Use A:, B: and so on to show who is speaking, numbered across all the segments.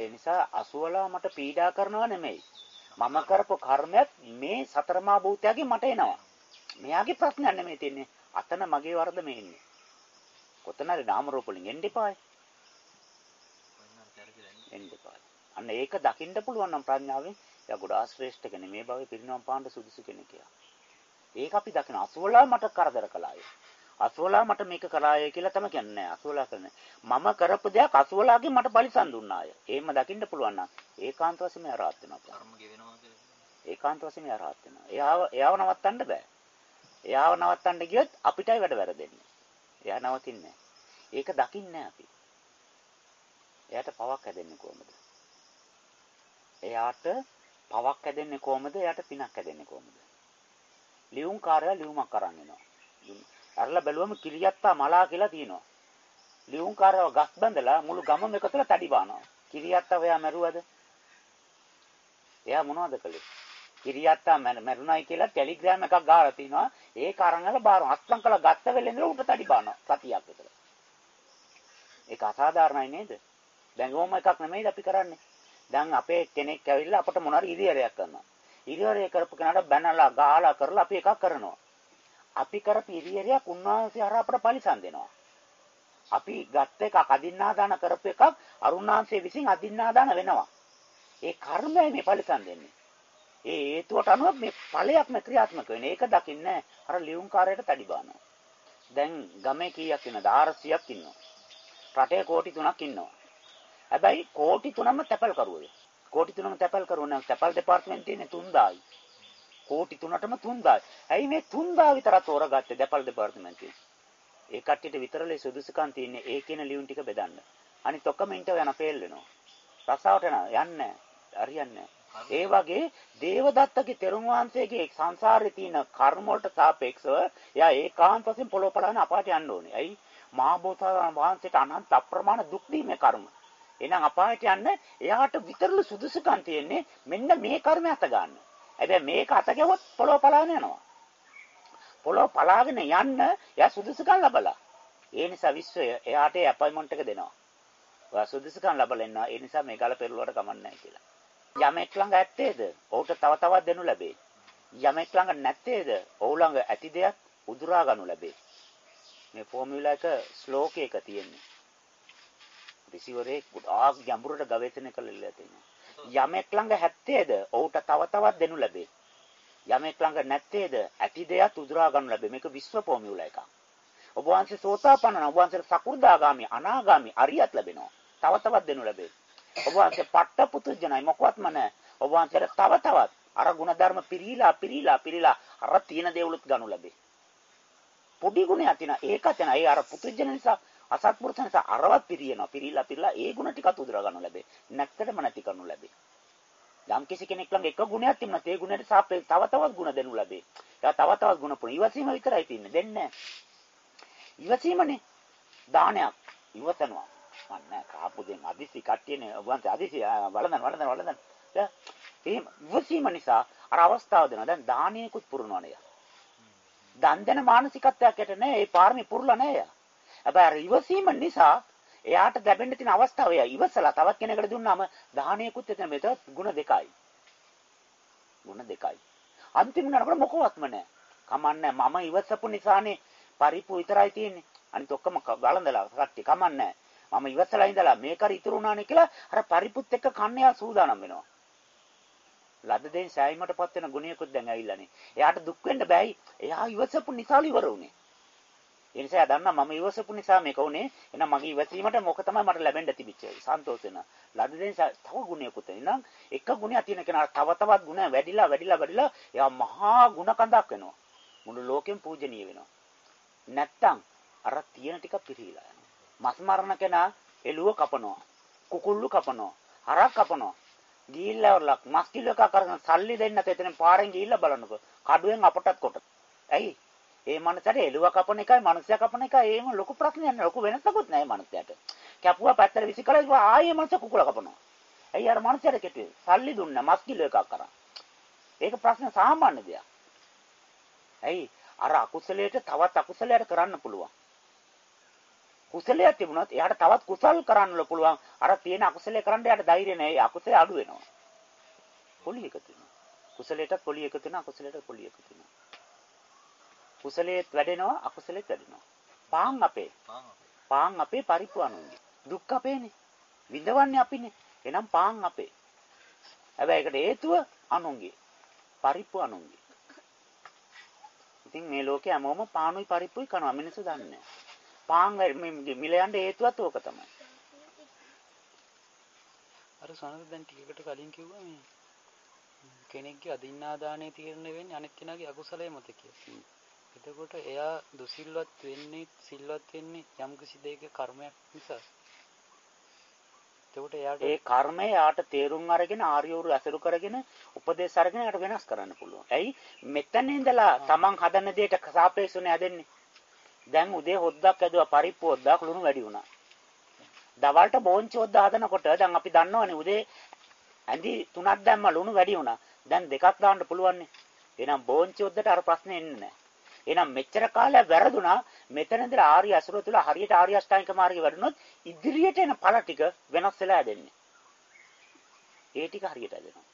A: ඒ නිසා අසුවලා මට පීඩා කරනවා නෙමෙයි. මම කරපු කර්මයක් මේ සතරමා භූතයන්ගෙන් මට එනවා. මෙයාගේ ප්‍රශ්නයක් නෙමෙයි තියන්නේ. අතන මගේ වරද මේ ඉන්නේ. කොතනද නාම රූප වලින් එන්න එපායි. එන්න එපායි. අන්න ඒක දකින්න පුළුවන් නම් ප්‍රඥාවෙන් එයා ගොඩාක් ශ්‍රේෂ්ඨ කෙනෙක්. මේ භවයේ පිරිනවම් පාන්න සුදුසු කෙනෙක් කියලා. ඒක අපි දකින අසුවලා මට කරදර කළාය. අසුවලා මට මේක කළාය කියලා තමයි කියන්නේ. අසුවලා කරන්නේ. මම කරපු දෙයක් අසුවලාගෙන් මට බලිසන් දුන්නාය. එහෙම දකින්න පුළුවන් නම් ඒකාන්ත වශයෙන්ම ආරාත් වෙනවා. කර්ම ගෙවෙනවා කියලා. ඒකාන්ත වශයෙන්ම ආරාත් වෙනවා. එයාව එයාව නවත්තන්න බෑ. එයාව නවත්තන්න ගියොත් අපිටයි වැඩ වැරදෙන්නේ. එයා නවතින්නේ ඒක දකින්නේ අපි. එයාට පවක් හැදෙන්නේ කොහොමද? එයාට පවක් හැදෙන්නේ කොහොමද? එයාට පිනක් හැදෙන්නේ කොහොමද? ලියුම් කාර්යය ලියුමක් අරන් එනවා. අරලා බැලුවම කිරියත්තා මලා කියලා තියෙනවා. ලියුම් කාර්යව ගස් බඳලා මුළු ගමම එකතුලා තඩි බානවා. කිරියත්තා ඔයා මැරුවද? එයා මොනවද කළේ? කිරියත්තා මැරුණයි කියලා ටෙලිග්‍රෑම් එකක් ගාලා තිනවා. ඒක අරන්ගල බාර අත්ලම් කළා ගත්ත වෙලෙන් උට තඩි බානවා. සතියක් විතර. ඒක අසාධාරණයි නේද? දැන් ඕම එකක් නෙමෙයිද අපි කරන්නේ. දැන් අපේ කෙනෙක් ඇවිල්ලා අපට මොනාරි ඉරියරයක් කරනවා. ඉරියරය කරපු කෙනාට බැනලා ගාලා කරලා අපි එකක් කරනවා. අපි කරපු ඉරියරයක් උන්වහන්සේ අර අපට පරිසම් දෙනවා. අපි ගත්ත එකක් අදින්නා දාන කරපු එකක් අරුණාංශයේ විසින් අදින්නා දාන වෙනවා. ඒ කර්මයයි මේ පරිසම් දෙන්නේ. ඒ හේතුවට අනුව මේ ඵලයක්ම ක්‍රියාත්මක වෙන්නේ. ඒක දකින්නේ අර ලියුම් කාර්යයට තඩි බානවා. දැන් ගමේ කීයක් ඉන්නද? 400ක් ඉන්නවා. රටේ කෝටි 3ක් ඉන්නවා. හැබැයි කෝටි 3ම තැපල් කරුවෝ. කෝටි 3ම තැපල් කරුවෝ තැපල් දෙපාර්තමේන්තුවේ තියෙන 3000යි. කෝටි 3ටම 3000යි. ඇයි මේ 3000 විතර තෝරගත්තේ තැපල් දෙපාර්තමේන්තුවේ? ඒ කට්ටියට විතරලේ සුදුසුකම් තියෙන්නේ ඒ කියන ලියුම් ටික බෙදන්න. අනිත් ඔක්කොම ඉන්ටර් යන ෆේල් වෙනවා. රස්සාවට යන යන්නේ හරියන්නේ ඒ වගේ දේවදත්තගේ තෙරුන් වහන්සේගේ සංසාරේ තියෙන කර්ම වලට සාපේක්ෂව එයා ඒකාන්ත වශයෙන් පොළොව පලාන අපාට යන්න ඕනේ. ඇයි? මහා බෝසතාණන් වහන්සේට අනන්ත අප්‍රමාණ දුක් දීමේ කර්ම. එහෙනම් අපායට යන්න එයාට විතරලු සුදුසුකම් තියෙන්නේ මෙන්න මේ කර්මය අත ගන්න. හැබැයි මේක අත ගැවුවොත් පොළොව පලාගෙන යනවා. පොළොව පලාගෙන යන්න එයා සුදුසුකම් ලබලා. ඒ නිසා විශ්වය එයාට අපොයින්ට්මන්ට් එක දෙනවා. ඔයා සුදුසුකම් ලබලා ඉන්නවා. ඒ නිසා මේ ගල පෙරළුවට කමන්නේ නැහැ කියලා. යමෙක් ළඟ ඇත්තේද? ඔහුට තව තවත් දෙනු ලැබේ. යමෙක් ළඟ නැත්තේද? ඔහු ළඟ ඇති දෙයක් උදුරා ගනු ලැබේ. මේ ෆෝමියුලා එක ශ්ලෝකයක තියෙන්නේ. රිසිවරේ ගොඩාක් ගැඹුරට ගවේෂණය කළා තියෙනවා. යමෙක් ළඟ හැත්තේද ඔහුට තව තවත් දෙනු ලැබේ. යමෙක් ළඟ නැත්තේද ඇති දෙයත් උදුරා ගන්න ලැබේ. මේක විශ්ව පොමියුලා එකක්. ඔබ වහන්සේ සෝතාපන්න ඔබ වහන්සේ සකු르දාගාමි අනාගාමි අරියත් ලැබෙනවා. තව තවත් දෙනු ලැබේ. ඔබ වහන්සේ පට්ටපුතු ජනයි මොකවත්ම නැහැ. ඔබ වහන්සේට තව තවත් අර ಗುಣධර්ම පිරීලා පිරීලා පිරීලා අර තියෙන දේවලුත් ගනු ලැබේ. පොඩි ගුණයක් තියෙනවා. ඒකත් එන ඒ අර පුතුජන නිසා අසත්පුරුෂ නිසා අරවත් පිරියනවා. පිරීලා පිරීලා ඒ ගුණ ටිකත් උදුර ගන්න ලැබේ. නැත්තටම නැති කරනු ලැබේ. යම් කිසි කෙනෙක් ළඟ එක ගුණයක් තිබුණත් ඒ ගුණයට සාපේක්ෂව තව තවත් ගුණ දෙනු ලැබේ. එයා තව තවත් ගුණ පුන ඉවසීම විතරයි තින්නේ. දෙන්නේ ඉවසීමනේ දානයක් ඉවසනවා. මන්නේ කාපු දෙන් අදිසි කට්ටියනේ වන්ත අදිසි වළඳන වළඳන වළඳන. එහෙම ඉවසීම නිසා අර අවස්ථාව දෙනවා. දැන් දානයකුත් පුරනවනේ. දන් දෙන මානසිකත්වයක් ඇට නෑ. ඒ පාරමී පුරලා නෑ. හැබැයි අර ඉවසීම නිසා එයාට ලැබෙන්න තියෙන අවස්ථාව එයා ඉවසලා තවත් කෙනෙකුට දුන්නාම දාහණයකුත් එතන මෙතන ಗುಣ දෙකයි. ಗುಣ දෙකයි. අන්තිම නරකට මොකවත්ම නැහැ. කමන්නේ මම ඉවසපු නිසානේ පරිප්පු විතරයි තියෙන්නේ. අනිත ඔක්කොම ගලඳලා කට්ටි කමන්නේ මම ඉවසලා ඉඳලා මේක හරි ඉතුරු වුණානේ කියලා අර පරිප්පුත් එක්ක කන්න යා සූදානම් වෙනවා. ලද දෙයින් සෑයීමටපත් වෙන ගුණයකුත් දැන් ඇවිල්ලානේ. එයාට දුක් වෙන්න බෑයි. එයා ඉවසපු නිසා ඉවර වුණේ. ඒ නිසා දන්නා මම ඉවසපු නිසා මේක උනේ. එහෙනම් මගේ ඉවසීමට මොක තමයි මට ලැබෙන්න තිබිච්ච සන්තෝෂ වෙන. ලද්දෙන් තව ගුණයකුත් එහෙනම් එක ගුණයක් තියෙන කෙනා තව තවත් ගුණ වැඩිලා වැඩිලා වැඩිලා එයා මහා ගුණ කඳක් වෙනවා. මුළු ලෝකෙම පූජනීය වෙනවා. නැත්තම් අර තියෙන ටික පිරීලා යනවා. මස් මරණ කෙනා එළුව කපනවා. කුකුල්ලු කපනවා. හරක් කපනවා. ගිහිල්ලා මස් කිලෝ එකක් අරගෙන සල්ලි දෙන්න තෙතෙන් පාරෙන් ගිහිල්ලා බලනකො කඩුවෙන් අපටත් කොට. ඇයි? ඒ මනසට එළුව කපන එකයි මනුස්සයා කපන එකයි ඒම ලොකු ප්‍රශ්නයක් නෑ. ලොකු වෙනසකුත් නෑ මනුස්සයාට. කැපුවා පැත්තට විසි කළා ආයේ මනුස්ස කුකුල කපනවා. ඇයි අර මනුස්සයාට කෙටුවේ? සල්ලි දුන්නා මස් කිලෝ එකක් කරා. ඒක ප්‍රශ්න සාමාන්‍ය දෙයක්. ඇයි අර අකුසලයට තවත් අකුසලයක් කරන්න පුළුවන්. කුසලයක් තිබුණොත් එයාට තවත් කුසල් කරන්න පුළුවන්. අර තියෙන අකුසලයේ කරන්න එයාට ධෛර්යය නැහැ. ඒ අකුසලයේ අඩු වෙනවා. පොලි එකතු වෙනවා. කුසලයටත් පොලි එකතු වෙනවා. අකුසලයටත් පොලි එකතු වෙනවා. කුසලයේත් වැඩෙනවා අකුසලෙත් වැඩෙනවා. පාන් අපේ. පාන් අපේ පරිප්පුවනුනේ. දුක් අපේනේ. විඳවන්නේ අපිනේ. එහෙනම් පාන් අපේ. හැබැයි ඒකට හේතුව අනුන්ගේ. පරිප්පු අනුන්ගේ. ඉතින් මේ ලෝකේ හැමෝම පානුයි පරිප්පුයි කනවා මිනිස්සු දන්නේ නැහැ. පාන් මිල යන්න හේතුවත් ඕක තමයි.
B: අර සනද දැන් ටිකකට කලින් කිව්වා මේ කෙනෙක්ගේ අදින්නාදානයේ තීරණය වෙන්නේ අනිත් කෙනාගේ අකුසලයේ මත කියලා. එතකොට එයා දුසිල්වත් වෙන්නේ සිල්වත් වෙන්නේ යම් කිසි දෙයක කර්මයක් නිසා. එතකොට එයාට
A: ඒ කර්මය යාට තේරුම් අරගෙන ආර්යවරු ඇසුරු කරගෙන උපදේශ අරගෙන යාට වෙනස් කරන්න පුළුවන්. ඇයි මෙතන ඉඳලා Taman හදන දෙයට සාපේක්ෂවනේ හදන්නේ. දැන් උදේ හොද්දක් ඇදුවා පරිප්පු හොද්දක් ලුණු වැඩි වුණා. දවල්ට බෝංචි හොද්ද හදනකොට දැන් අපි දන්නවනේ උදේ ඇඳි තුනක් දැම්ම ලුණු වැඩි වුණා. දැන් දෙකක් දාන්න පුළුවන්නේ. එහෙනම් බෝංචි හොද්දට අර ප්‍රශ්නේ එන්නේ නැහැ. එහෙනම් මෙච්චර කාලයක් වැරදුනා මෙතන ඉඳලා ආර්ය අසුර තුල හරියට ආර්ය අෂ්ටාංගික මාර්ගේ වැඩුණොත් ඉදිරියට එන ඵල ටික වෙනස් වෙලා හැදෙන්නේ. ඒ ටික හරියට හැදෙනවා.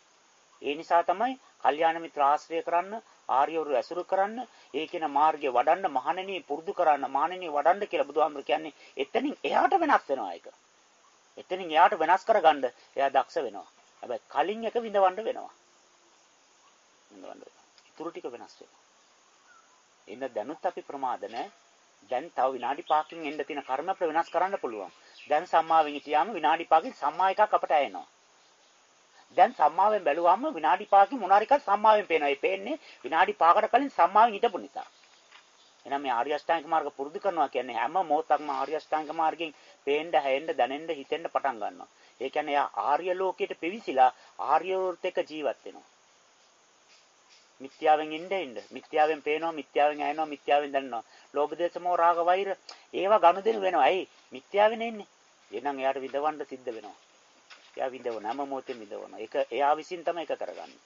A: ඒ නිසා තමයි කල්යාණ මිත්‍ර ආශ්‍රය කරන්න ආර්යවරු ඇසුරු කරන්න ඒ කියන මාර්ගය වඩන්න මහණෙනි පුරුදු කරන්න මහණෙනි වඩන්න කියලා බුදුහාමුදුර කියන්නේ එතනින් එහාට වෙනස් වෙනවා ඒක. එතනින් එහාට වෙනස් කරගන්න එයා දක්ෂ වෙනවා. හැබැයි කලින් එක විඳවන්න වෙනවා. විඳවන්න වෙනවා. ඊටු ටික වෙනස් වෙනවා. එන්න දැනුත් අපි ප්‍රමාද දැන් තව විනාඩි 5කින් එන්න තියෙන කර්ම අපිට වෙනස් කරන්න පුළුවන්. දැන් සම්මාවෙන් හිටියාම විනාඩි 5කින් සම්මා එකක් අපට ඇයෙනවා. දැන් සම්මාවෙන් බැලුවාම විනාඩි 5කින් මොනාරි එකක් සම්මාවෙන් පේනවා. ඒ පේන්නේ විනාඩි 5කට කලින් සම්මාවෙන් හිටපු නිසා. එහෙනම් මේ ආර්ය අෂ්ටාංගික මාර්ග පුරුදු කරනවා කියන්නේ හැම මොහොතක්ම ආර්ය අෂ්ටාංගික මාර්ගයෙන් පේන්න, හැෙන්න, දැනෙන්න, හිතෙන්න පටන් ගන්නවා. ඒ කියන්නේ එයා ආර්ය ලෝකයට පිවිසිලා ආර්යවෘත් එක්ක ජීවත් වෙනවා. මිත්‍යාවෙන් ඉන්න ඉන්න. මිත්‍යාවෙන් පේනවා, මිත්‍යාවෙන් ඇහෙනවා, මිත්‍යාවෙන් දන්නවා. ලෝභ දේශ මොහ රාග වෛර ඒවා ගනුදෙනු වෙනවා. ඇයි? මිත්‍යාවෙන් ඉන්නේ. එහෙනම් එයාට විඳවන්න සිද්ධ වෙනවා. එයා විඳවන හැම මොහොතෙම විඳවන. ඒක එයා විසින් තමයි ඒක කරගන්නේ.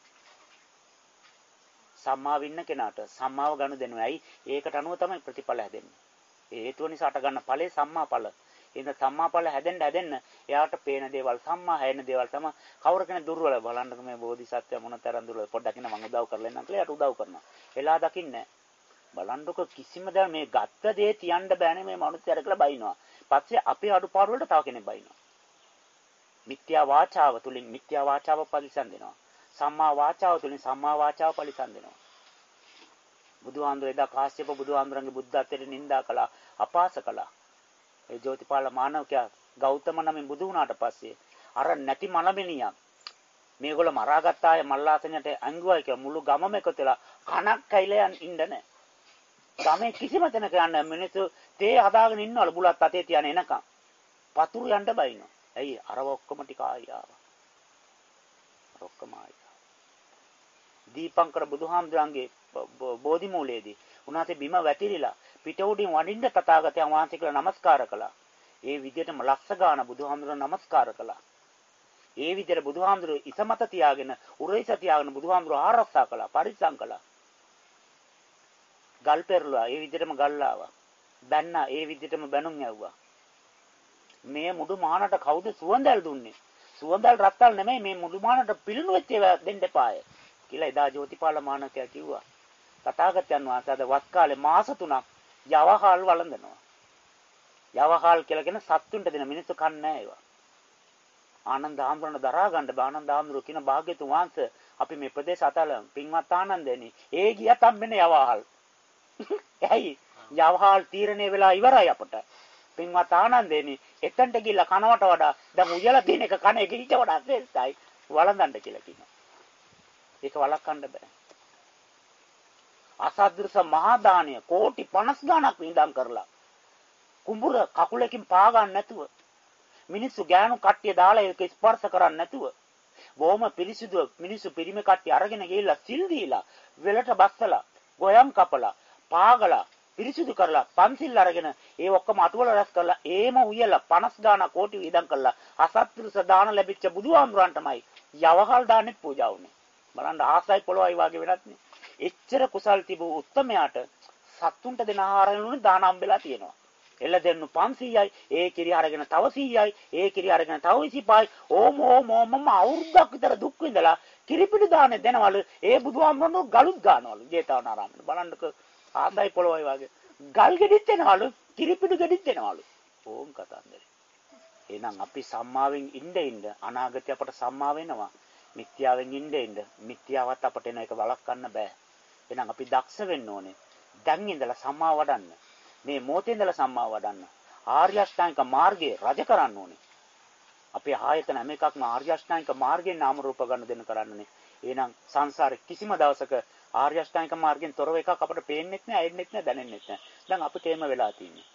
A: සම්මාව ඉන්න කෙනාට සම්මාව ගනුදෙනු. ඇයි? ඒකට අනුව තමයි ප්‍රතිඵල හැදෙන්නේ. ඒ හේතුව නිසා අට ගන්න ඵලේ සම්මා ඵල. එහෙනම් සම්මාඵල හැදෙන්න හැදෙන්න එයාට පේන දේවල් සම්මා හැයෙන දේවල් තමයි කවුරු කෙනෙක් දුර්වල බලන්නක මේ බෝධිසත්වය මොනතරම් දුර්වල පොඩ්ඩක් ඉන්න මම උදව් කරලා එන්නම් කියලා එයාට උදව් කරනවා. එලා දකින්නේ බලන්නකො කිසිම දා මේ ගත්ත දේ තියන්න බෑනේ මේ මනුස්සයර කියලා බයිනවා. පස්සේ අපේ අඩුපාඩු වලට තව කෙනෙක් බයිනවා. මිත්‍යා වාචාව තුලින් මිත්‍යා වාචාව පරිසම් දෙනවා. සම්මා වාචාව තුලින් සම්මා වාචාව පරිසම් දෙනවා. බුදුහාමුදුරේ දා කාශ්‍යප බුදුහාමුදුරන්ගේ බුද්ධත්වයට නිඳා කළා, අපාස කළා. ඒ ජෝතිපාල මානවකයා ගෞතම නමින් බුදු වුණාට පස්සේ අර නැති මලමිනියක් මේගොල්ලෝ මරාගත්ත අය මල්ලාසනයට අංගුවයි කියලා මුළු ගමම එකතු වෙලා කනක් කැයිලා ඉන්න නැහැ. ගමේ කිසිම තැනක යන්න මිනිස්සු තේ හදාගෙන ඉන්නවලු බුලත් අතේ තියන එනකම්. පතුරු යන්න බයිනවා. ඇයි අරව ඔක්කොම ටික ආයා. ඔක්කොම ආයා. දීපංකර බුදුහාමුදුරන්ගේ බෝධි මූලයේදී උන්වහන්සේ බිම වැතිරිලා පිට උඩින් වඩින්න තථාගතයන් වහන්සේ කියලා নমස්කාර කළා. ඒ විදිහටම ලක්ෂ ගාන බුදුහාමුදුරන් নমස්කාර කළා. ඒ විදිහට බුදුහාමුදුරු ඉසමත තියාගෙන උරේස තියාගෙන බුදුහාමුදුරු ආරක්ෂා කළා, පරිස්සම් කළා. ගල් පෙරළුවා, ඒ විදිහටම ගල් ආවා. බැන්නා, ඒ විදිහටම බැනුම් ඇව්වා. මේ මුඩු මානට කවුද සුවඳල් දුන්නේ? සුවඳල් රත්තල් නෙමෙයි මේ මුඩු මානට පිළිණු වෙච්ච ඒවා දෙන්න එපාය කියලා එදා ජෝතිපාල මානකයා කිව්වා. තථාගතයන් වහන්සේ අද වස් කාලේ මාස 3ක් යවහල් වළඳනවා. යවහල් කියලා කියන සත්තුන්ට දෙන මිනිස්සු කන්නේ නැහැ ඒවා. ආනන්ද ආම්බරණ දරා ගන්න බානන්ද ආම්බරු කියන භාග්‍යතුන් වහන්සේ අපි මේ ප්‍රදේශ අතල පින්වත් ආනන්දෙනි ඒ ගියත් හම්බෙන්නේ යවහල්. ඇයි? යවහල් තීරණය වෙලා ඉවරයි අපට. පින්වත් ආනන්දෙනි එතනට ගිහිල්ලා කනවට වඩා දැන් උයලා තියෙන එක කන එක ඊට වඩා ශ්‍රේෂ්ඨයි වළඳන්න කියලා කියනවා. ඒක වළක්වන්න බෑ. අසද්දෘස මහා දාණය කෝටි 50 ගණක් විඳන් කරලා කුඹුර කකුලකින් පා ගන්න නැතුව මිනිස්සු ගෑනු කට්ටිය දාලා ඒක ස්පර්ශ කරන්නේ නැතුව බොහොම පිරිසිදු මිනිස්සු පිරිමි කට්ටිය අරගෙන ගිහිල්ලා සිල් දීලා වෙලට බස්සලා ගොයම් කපලා පාගලා පිරිසිදු කරලා පන්සිල් අරගෙන ඒ ඔක්කොම අටුවල රැස් කරලා ඒම උයලා 50 ගාණක් කෝටි විඳන් කරලා අසත්පුරුෂ දාන ලැබිච්ච බුදුහාමුදුරන්ටමයි යවහල් දාන්නෙත් පූජා වුනේ බලන්න ආසයි පොළොවයි වාගේ වෙනත් නේ. එච්චර කුසල් තිබූ උත්තමයාට සත්තුන්ට දෙන ආහාරවලුනේ දාන හම්බෙලා තියෙනවා. එළ දෙන්නු 500යි. ඒ කිරි අරගෙන තව 100යි. ඒ කිරි අරගෙන තව 25යි. ඕම ඕම ඕමම අවුරුද්දක් විතර දුක් විඳලා කිරිපිඩි දාන්නේ දෙනවලු. ඒ බුදුහාමුදුරනෝ ගලුත් ගන්නවලු. ජේතවනාරාමෙන්. බලන්නක ආන්දයි පොළොවයි වගේ. ගල් ගෙඩිත් දෙනවලු. කිරිපිඩි ගෙඩිත් දෙනවලු. ඕම් කතන්දරේ. එහෙනම් අපි සම්මාවෙන් ඉන්න ඉන්න අනාගතය අපට සම්මා වෙනවා. මිත්‍යාවෙන් ඉන්න ඉන්න මිත්‍යාවත් අපට එන එක වළක්වන්න බෑ. එහෙනම් අපි දක්ෂ වෙන්න ඕනේ. දැන් ඉඳලා සම්මා වඩන්න. මේ මොහොතේ ඉඳලා සම්මා වඩන්න. ආර්ය අෂ්ටාංගික මාර්ගයේ රජ කරන්න ඕනේ. අපේ ආයතන හැම එකක්ම ආර්ය අෂ්ටාංගික මාර්ගයෙන් නාම රූප ගන්න දෙන්න කරන්නනේ. එහෙනම් සංසාරේ කිසිම දවසක ආර්ය අෂ්ටාංගික මාර්ගයෙන් තොරව එකක් අපිට පේන්නෙත් නෑ, ඇයෙන්නෙත් නෑ, දැනෙන්නෙත් නෑ. දැන් අපිට එහෙම වෙලා තියෙන්නේ.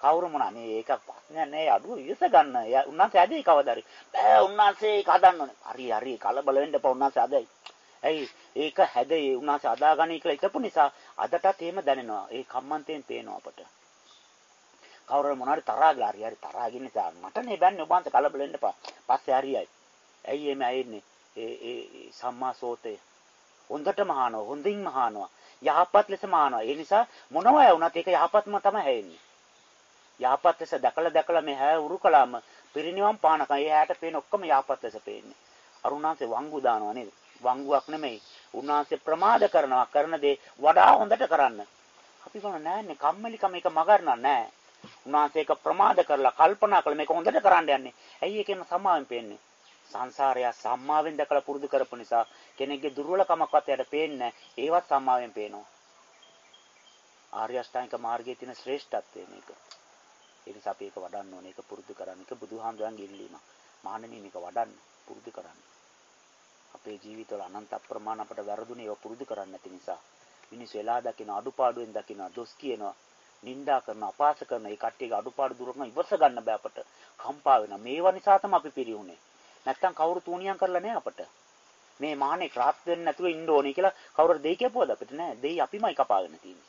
A: කවුරු මොනා නේ ඒක ප්‍රශ්නයක් නෑ අඩුව ඉවස ගන්න. උන්වහන්සේ ඇදී කවදාරි. බෑ උන්වහන්සේ ඒක හදන්න ඕනේ. හරි හරි කලබල වෙන්න එපා උන්වහන්සේ අදයි. ඇයි ඒක හැදේ උන්වහන්සේ අදාගනී කියලා හිතපු නිසා අදටත් එහෙම දැනෙනවා. ඒ කම්මන්තයෙන් පේනවා අපට. කවුරු මොනාරි තරහාගලා හරි හරි තරහාගෙන නිසා මට නේ බෑන්නේ ඔබ වහන්සේ කලබල වෙන්න එපා. පස්සේ හරියයි. ඇයි එමෙ ඇයින්නේ? ඒ ඒ සම්මා සෝතේ හොඳටම අහනවා හොඳින්ම අහනවා යහපත් ලෙසම අහනවා ඒ නිසා මොනවා වුණත් ඒක යහපත්ම තමයි හැෙන්නේ යහපත් ලෙස දැකලා දැකලා මේ හැය උරු කළාම පිරිනිවන් පානකම් ඒ හැයට පේන ඔක්කොම යහපත් ලෙස පේන්නේ. අරුණාංශේ වංගු දානවා නේද? වංගුවක් නෙමෙයි. උන්වහන්සේ ප්‍රමාද කරනවා කරන දේ වඩා හොඳට කරන්න. අපි කොහොම නෑනේ කම්මැලිකම එක මගරනා නෑ. උන්වහන්සේ එක ප්‍රමාද කරලා කල්පනා කළා මේක හොඳට කරන්න යන්නේ. ඇයි ඒකෙන් සමාවෙන් පේන්නේ? සංසාරය සම්මාවෙන් දැකලා පුරුදු කරපු නිසා කෙනෙක්ගේ දුර්වලකමක්වත් එයාට පේන්නේ ඒවත් සම්මාවෙන් පේනවා. ආර්ය අෂ්ටාංගික මාර්ගයේ තියෙන ශ්‍රේෂ්ඨත්වය මේක. ඒ නිසා අපි ඒක වඩන්න ඕනේ. ඒක පුරුදු කරන්න. ඒක බුදුහාමුදුරන්ගේ ඉල්ලීමක්. මහණෙනි මේක වඩන්න පුරුදු කරන්න. අපේ ජීවිතවල අනන්ත අප්‍රමාණ අපට වැරදුනේ ඒව පුරුදු කරන්නේ නැති නිසා. මිනිස්සු එලා දකින අඩුපාඩුවෙන් දකින දොස් කියනවා. නින්දා කරන අපාස කරන ඒ කට්ටියගේ අඩුපාඩු දුර කරන ඉවස ගන්න බෑ අපට. කම්පා වෙනවා. මේවා නිසා තමයි අපි පිරිහුනේ. නැත්තම් කවුරු තූණියම් කරලා නෑ අපට. මේ මානේ ක්‍රාප් වෙන්නේ නැතුව ඉන්න ඕනේ කියලා කවුරුද දෙයි කියපුවද අපිට නෑ. දෙයි අපිමයි කපාගෙන තියෙන්නේ.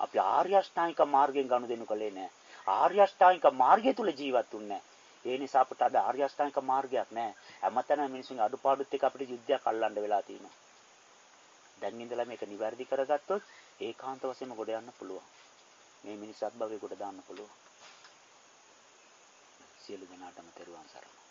A: අපි ආර්ය අෂ්ටාංගික මාර්ගයෙන් ගනුදෙනු කළේ නෑ. ආර්ය අෂ්ටාංගික මාර්ගය තුල ජීවත් වෙන්නේ ඒ නිසා අපට අද ආර්ය අෂ්ටාංගික මාර්ගයක් නැහැ. හැමතැනම මිනිස්සුන්ගේ අඩුපාඩුත් එක්ක අපිට යුද්ධයක් අල්ලන්න වෙලා තියෙනවා. දැන් ඉඳලා මේක නිවැරදි කරගත්තොත් ඒකාන්ත වශයෙන්ම ගොඩ යන්න පුළුවන්. මේ මිනිස්සුත් භවයේ ගොඩ දාන්න පුළුවන්. සියලු දෙනාටම තෙරුවන් සරණයි.